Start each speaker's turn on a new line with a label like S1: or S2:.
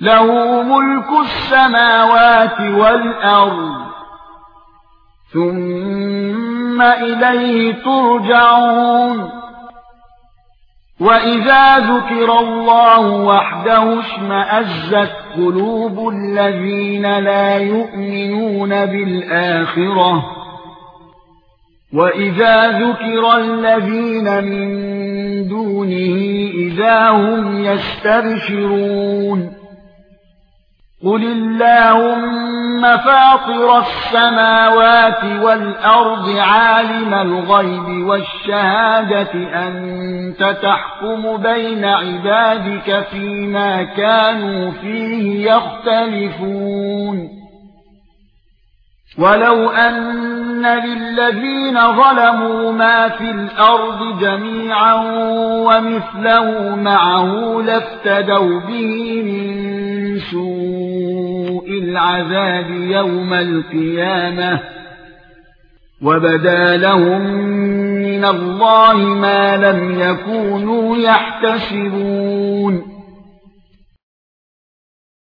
S1: له ملك السماوات والأرض. ثم إليه ترجعون. وَإِذَا ذُكِرَ اللَّهُ وَحْدَهُ اشْمَأَزَّتْ قُلُوبُ الَّذِينَ لَا يُؤْمِنُونَ بِالْآخِرَةِ. وَإِذَا ذُكِرَ الَّذِينَ مِن دُونِهِ إِذَا هُمْ يَسْتَبْشِرُونَ. قُلِ اللَّهُمَّ فَاطِرَ السَّمَاوَاتِ وَالْأَرْضِ عَالِمَ الْغَيْبِ وَالشَّهَادَةِ أَنْتَ تَحْكُمُ بَيْنَ عِبَادِكَ فِيمَا كَانُوا فِيهِ يَخْتَلِفُونَ وَلَوْ أَنَّ لِلَّذِينَ ظَلَمُوا مَا فِي الْأَرْضِ جَمِيعًا وَمِثْلَهُ مَعَهُ لَافْتَدَوْا بِهِ مِنْ سُوءِ الْعَذَابِ يَوْمَ الْقِيَامَةِ وَبَدَا لَهُم مِّنَ اللَّهِ مَا لَمْ يَكُونُوا يَحْتَسِبُونَ